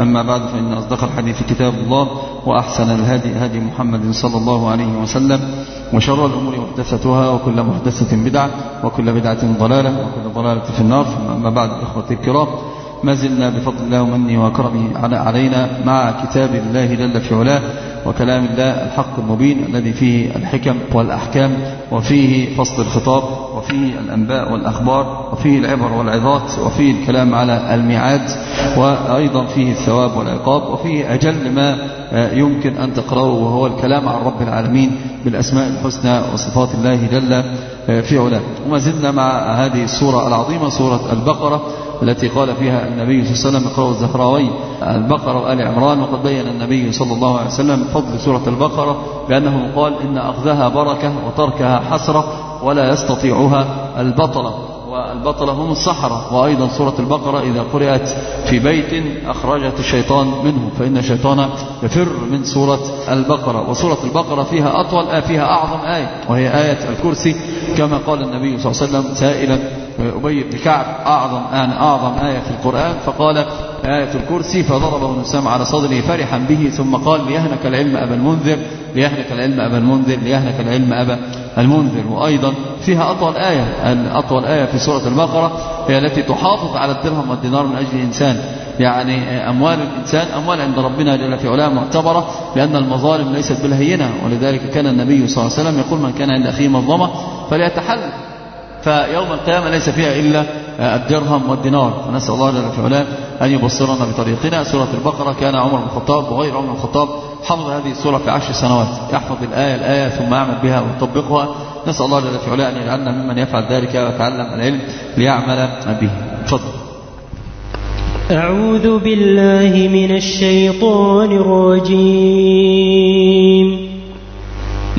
أما بعد فإن أصدق الحديث كتاب الله وأحسن الهدي هدي محمد صلى الله عليه وسلم وشر الأمور محدثتها وكل محدثة بدعة وكل بدعة ضلالة وكل ضلالة في النار. أما بعد إخوتي الكرام ما زلنا بفضل الله ومنه وكرمه علينا مع كتاب الله جل في علاه وكلام الله الحق المبين الذي فيه الحكم والأحكام وفيه فصل الخطاب وفيه الأنباء والأخبار وفيه العبر والعظات وفيه الكلام على الميعاد وأيضا فيه الثواب والعقاب وفيه أجل ما يمكن أن تقرأه وهو الكلام عن رب العالمين بالأسماء الحسنى وصفات الله جل في علاه. وما زلنا مع هذه السورة العظيمة سورة البقرة التي قال فيها النبي صلى الله عليه وسلم اقرأوا الزهراوي البقرة وآل عمران وقد بين النبي صلى الله عليه وسلم فضل سورة البقرة بأنه قال إن أخذها بركة وتركها حسرة ولا يستطيعها البطلة والبطلة هم الصحراء وأيضا سورة البقرة إذا قرأت في بيت أخرجت الشيطان منه فإن الشيطان يفر من سورة البقرة. وسورة البقرة فيها أطول آه فيها أعظم آية وهي آية الكرسي كما قال النبي صلى الله عليه وسلم سائلا أبي بن كعب أعظم آن أعظم آية في القرآن فقال آية الكرسي فضربه النسام على صدره فرحا به ثم قال ليهنك العلم أبا المنذر ليهنك العلم أبا المنذر ليهنك العلم أبا المنذر. وأيضا فيها أطول آية أطول آية في سورة البقرة هي التي تحافظ على الدرهم والدينار من أجل الإنسان. يعني أموال الإنسان أموال عند ربنا جل في علاه معتبرة لأن المظالم ليست بالهينة. ولذلك كان النبي صلى الله عليه وسلم يقول من كان عند أخيه مظلمة فليتحلل. فيوم القيامة ليس فيها إلا الدرهم والدينار. فنسأل الله جل في علاه أن يبصرنا بطريقنا. سورة البقرة كان عمر بن الخطاب وغير عمر بن الخطاب حفظ هذه السورة في عشر سنوات. يحفظ الآية الآية ثم يعمل بها ويطبقها. نسأل الله جل في علاه أن يجعلنا ممن يفعل ذلك ويتعلم العلم ليعمل به. تفضل. أعوذ بالله من الشيطان الرجيم.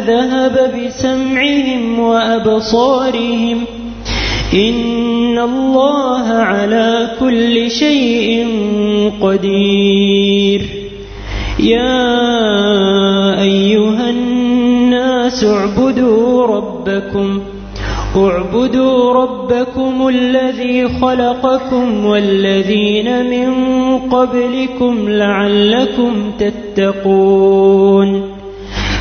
لذهب بسمعهم وأبصارهم إن الله على كل شيء قدير. يا أيها الناس اعبدوا ربكم اعبدوا ربكم الذي خلقكم والذين من قبلكم لعلكم تتقون.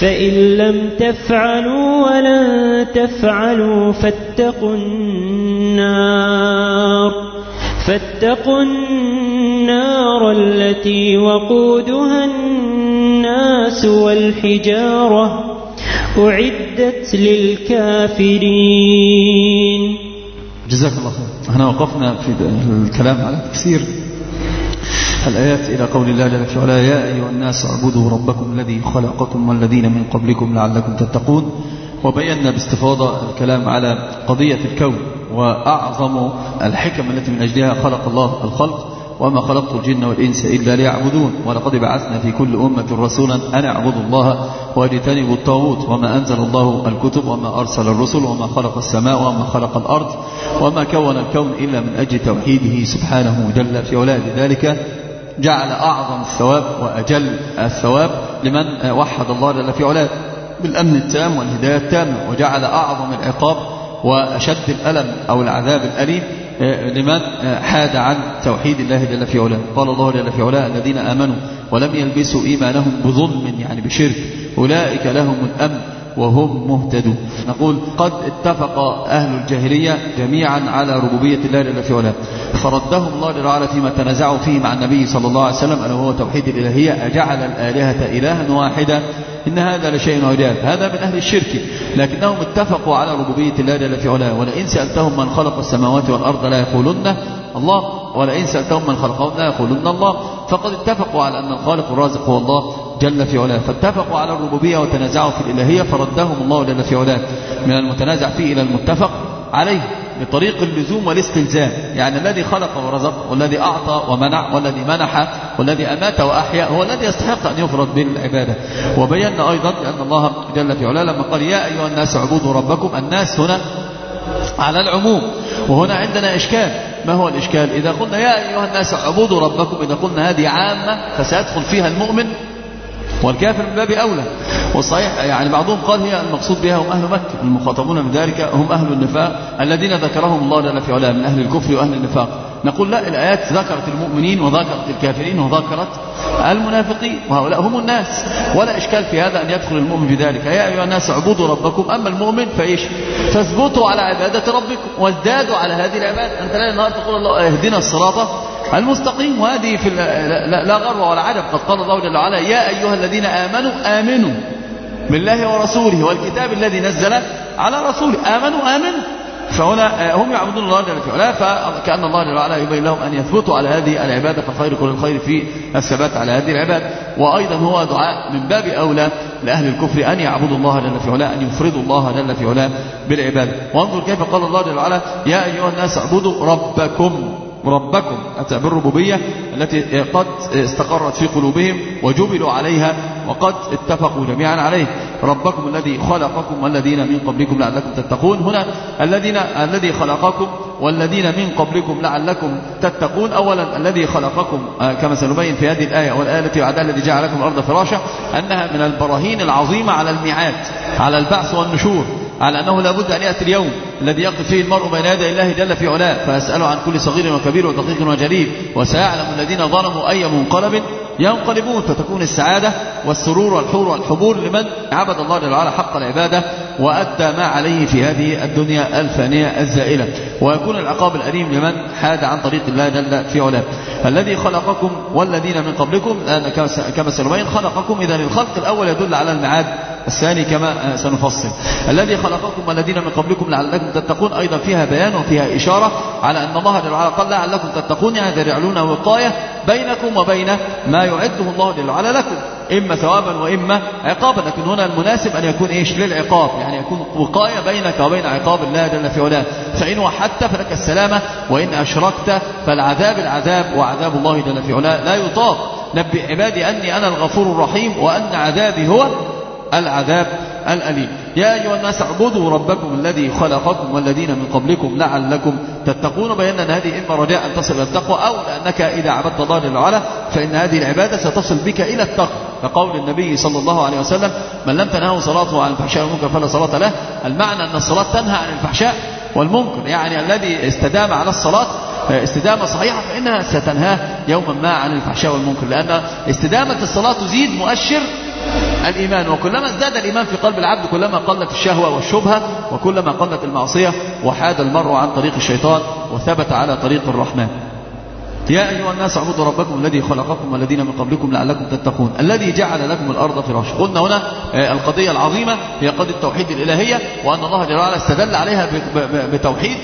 فإن لم تفعلوا ولن تفعلوا فاتقوا النار فاتقوا النار التي وقودها الناس والحجارة أعدت للكافرين. جزاك الله خير. إحنا وقفنا في الكلام على تفسير الآيات إلى قول الله جل في يا أيها الناس اعبدوا ربكم الذي خلقكم والذين من قبلكم لعلكم تتقون. وبينا باستفاضة الكلام على قضية الكون وأعظم الحكم التي من أجلها خلق الله الخلق وما خلقت الجن والإنس إلا ليعبدون. ولقد بعثنا في كل أمة رسولا أن اعبدوا الله واجتنبوا الطاغوت وما أنزل الله الكتب وما أرسل الرسل وما خلق السماء وما خلق الأرض وما كون الكون إلا من أجل توحيده سبحانه جل في علاه. لذلك جعل أعظم الثواب وأجل الثواب لمن وحد الله جل في علاه. بالأمن التام والهداية التامة وجعل أعظم العقاب وأشد الألم أو العذاب الأليم لمن حاد عن توحيد الله جل في علاه. قال الله جل في علاه الذين آمنوا ولم يلبسوا إيمانهم بظلم يعني بشرك أولئك لهم الأمن. وهم مهتدون. نقول قد اتفق أهل الجاهلية جميعا على ربوبية الله جل في علاه. فردهم الله وعلا فيما تنازعوا فيه مع النبي صلى الله عليه وسلم ألا وهو توحيد الإلهية أجعل الآلهة إلها واحدا. إن هذا لشيء عجاب. هذا من أهل الشرك. لكنهم اتفقوا على ربوبية الله جل في علاه. ولئن سألتهم من خلق السماوات والأرض لا يقولن الله. ولئن سألتهم من خلقهم لا يقولن الله. فقد اتفقوا على أن الخالق الرازق هو الله. جل في علاه. فاتفقوا على الربوبية وتنازعوا في الإلهية فردهم الله جل في علاه. من المتنازع فيه إلى المتفق عليه بطريق اللزوم والاستلزام. يعني الذي خلق ورزق والذي أعطى ومنع والذي منح والذي أمات وأحيا هو الذي يستحق أن يفرض بالعبادة. وبينا أيضا أن الله جل في علاه لما قال يا أيها الناس اعبدوا ربكم. الناس هنا على العموم. وهنا عندنا إشكال. ما هو الإشكال؟ إذا قلنا يا أيها الناس اعبدوا ربكم. إذا قلنا هذه عامة فسيدخل فيها المؤمن والكافر من باب أولى. والصحيح يعني بعضهم قال هي المقصود بها هم أهل مكة المخاطبون بذلك هم أهل النفاق الذين ذكرهم الله جل في علاه من أهل الكفر وأهل النفاق. نقول لا الآيات ذكرت المؤمنين وذكرت الكافرين وذكرت المنافقين وهؤلاء هم الناس. ولا إشكال في هذا أن يدخل المؤمن بذلك يا أيها الناس اعبدوا ربكم أما المؤمن فإيش؟ فاثبتوا على عبادة ربكم وازدادوا على هذه العبادة. أنت لا النهار تقول الله اهدنا الصراط المستقيم وهذه في لا, غرو ولا عجب قد قال الله جل وعلا يا أيها الذين آمنوا آمنوا بالله ورسوله والكتاب الذي نزل على رسوله. آمنوا آمنوا. فهنا هم يعبدون الله جل وعلا فكأن الله جل وعلا يبين لهم أن يثبتوا على هذه العبادة فالخير كل الخير في الثبات على هذه العبادة. وأيضا هو دعاء من باب أولى لأهل الكفر أن يعبدوا الله جل في علاه أن يفردوا الله جل في علاه بالعبادة. وانظر كيف قال الله جل وعلا يا أيها الناس اعبدوا ربكم. ربكم أتى بالربوبية التي قد استقرت في قلوبهم وجبلوا عليها وقد اتفقوا جميعا عليه. ربكم الذي خلقكم والذين من قبلكم لعلكم تتقون. هنا الذين الذي خلقكم والذين من قبلكم لعلكم تتقون. أولا الذي خلقكم كما سنبين في هذه الآية والآية التي بعدها الذي جعل لكم الأرض فراشا أنها من البراهين العظيمة على الميعاد على البعث والنشور على أنه لابد أن يأتي اليوم. الذي يقف فيه المرء بين يدي الله جل في علاه. فيسأله عن كل صغير وكبير ودقيق وجليل. وسيعلم الذين ظلموا أي منقلب ينقلبون. فتكون السعادة والسرور والحور والحبور لمن عبد الله جل وعلا حق العبادة وأدى ما عليه في هذه الدنيا الفانية الزائلة. ويكون العقاب الأليم لمن حاد عن طريق الله جل في علاه. الذي خلقكم والذين من قبلكم كما سنبين خلقكم إذا الخلق الأول يدل على المعاد الثاني كما سنفصل. الذي خلقكم والذين من قبلكم لعلكم تتقون أيضا فيها بيان وفيها إشارة على أن الله جل وعلا قال لعلكم تتقون يعني تجعلون وقاية بينكم وبين ما يعده الله جل وعلا لكم إما ثوابا وإما عقابا. لكن هنا المناسب أن يكون إيش؟ للعقاب يعني يكون وقاية بينك وبين عقاب الله جل في علاه. فإن وحدت فلك السلامة وإن أشركت فالعذاب العذاب وعذاب الله جل في علاه لا يطاق. نبئ عبادي أني أنا الغفور الرحيم وأن عذابي هو العذاب الأليم. يا أيها الناس اعبدوا ربكم الذي خلقكم والذين من قبلكم لعلكم تتقون. بينا أن هذه إما رجاء أن تصل إلى التقوى أو لأنك إذا عبدت الله جل وعلا فإن هذه العبادة ستصل بك إلى التقوى. كقول النبي صلى الله عليه وسلم من لم تنهه صلاته عن الفحشاء والمنكر فلا صلاة له. المعنى أن الصلاة تنهى عن الفحشاء والمنكر يعني الذي استدام على الصلاة استدامة صحيحة فإنها ستنهاه يوما ما عن الفحشاء والمنكر لأن استدامة الصلاة تزيد مؤشر الإيمان. وكلما ازداد الإيمان في قلب العبد كلما قلت الشهوة والشبهة وكلما قلت المعصية وحاد المرء عن طريق الشيطان وثبت على طريق الرحمن. يا أيها الناس اعبدوا ربكم الذي خلقكم والذين من قبلكم لعلكم تتقون الذي جعل لكم الأرض فراشا. قلنا هنا القضية العظيمة هي قضية التوحيد الإلهية وأن الله جل وعلا استدل عليها بتوحيد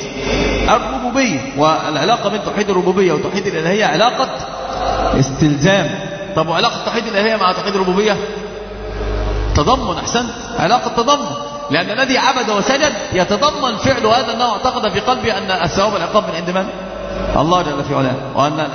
الربوبية. والعلاقة بين توحيد الربوبية وتوحيد الإلهية علاقة استلزام. طب وعلاقة التوحيد الإلهية مع توحيد الربوبية؟ تضمن أحسنت. علاقة تضمن لأن الذي عبد وسجد يتضمن فعل هذا أنه اعتقد في قلبه أن الثواب والعقاب من عند من؟ الله جل في علاه. وأن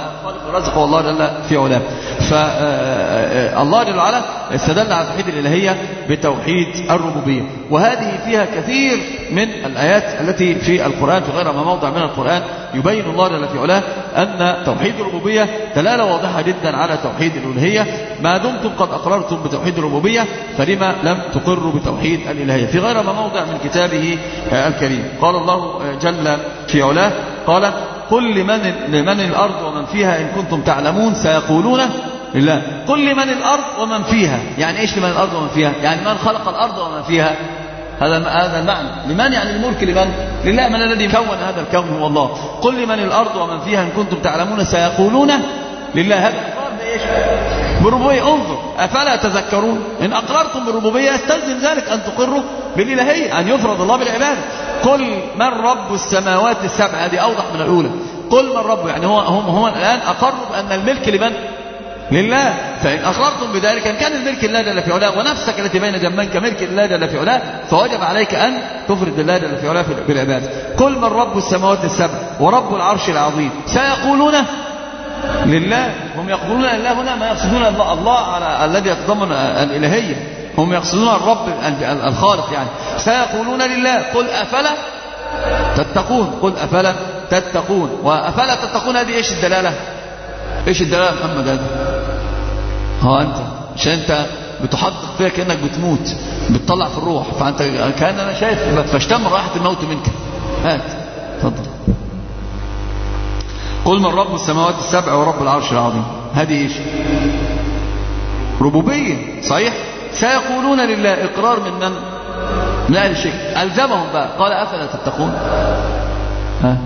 هو الله جل في علاه. فالله جل وعلا استدل على توحيد الإلهية بتوحيد الربوبية. وهذه فيها كثير من الآيات التي في القرآن في غير ما موضع من القرآن يبين الله جل في علاه أن توحيد الربوبية دلالة واضحة جدا على توحيد الألوهية ما دمتم قد أقررتم بتوحيد الربوبية فلما لم تقروا بتوحيد الإلهية؟ في غير ما موضع من كتابه الكريم. قال الله جل في علاه قال قل لمن, لمن الأرض ومن فيها إن كنتم تعلمون سيقولون لله. قل لمن الأرض ومن فيها. يعني إيش لمن الأرض ومن فيها؟ يعني من خلق الأرض ومن فيها؟ هذا هذا المعنى. لمن يعني الملك لمن؟ لله من الذي كون هذا الكون هو الله. قل لمن الأرض ومن فيها إن كنتم تعلمون سيقولون لله. هذا بإيش بربوبية انظر أفلا تذكرون؟ إن أقررتم بالربوبية يستلزم ذلك أن تقروا بالإلهية أن يفرض الله بالعبادة. قل من رب السماوات السبع؟ هذه أوضح من الأولى. قل من رب يعني هو هم, هم الآن أقروا بأن الملك لمن؟ لله. فإن أقررتم بذلك إن كان الملك لله جل في علاه ونفسك التي بين جنبيك ملك لله جل في علاه فوجب عليك أن تفرد لله جل في علاه بالعبادة. قل من رب السماوات السبع ورب العرش العظيم. سيقولون لله. هم يقولون لله هنا ما يقصدون الله, الله على الذي يتضمن الإلهية. هم يقصدون الرب الخالق يعني. سيقولون لله قل أفلا تتقون؟ قل أفلا تتقون. وأفلا تتقون هذه إيش الدلالة؟ إيش الدلالة محمد؟ هذا ها أنت. عشان أنت بتحقق فيها كأنك بتموت. بتطلع في الروح. فأنت كأن أنا شايف فاشتم راحة الموت منك. هات. تفضل. قل من رب السماوات السبع ورب العرش العظيم. هذه إيش؟ ربوبية. صحيح؟ سيقولون لله إقرار من من؟ من أهل الشرك ألزمهم بقى. قال أفلا تتقون؟ ها؟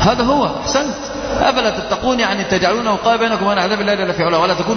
هذا هو. أحسنت. أفلا تتقون يعني تجعلون وقاية بينكم وبين عذاب الله جل في علاه. ولا تكونوا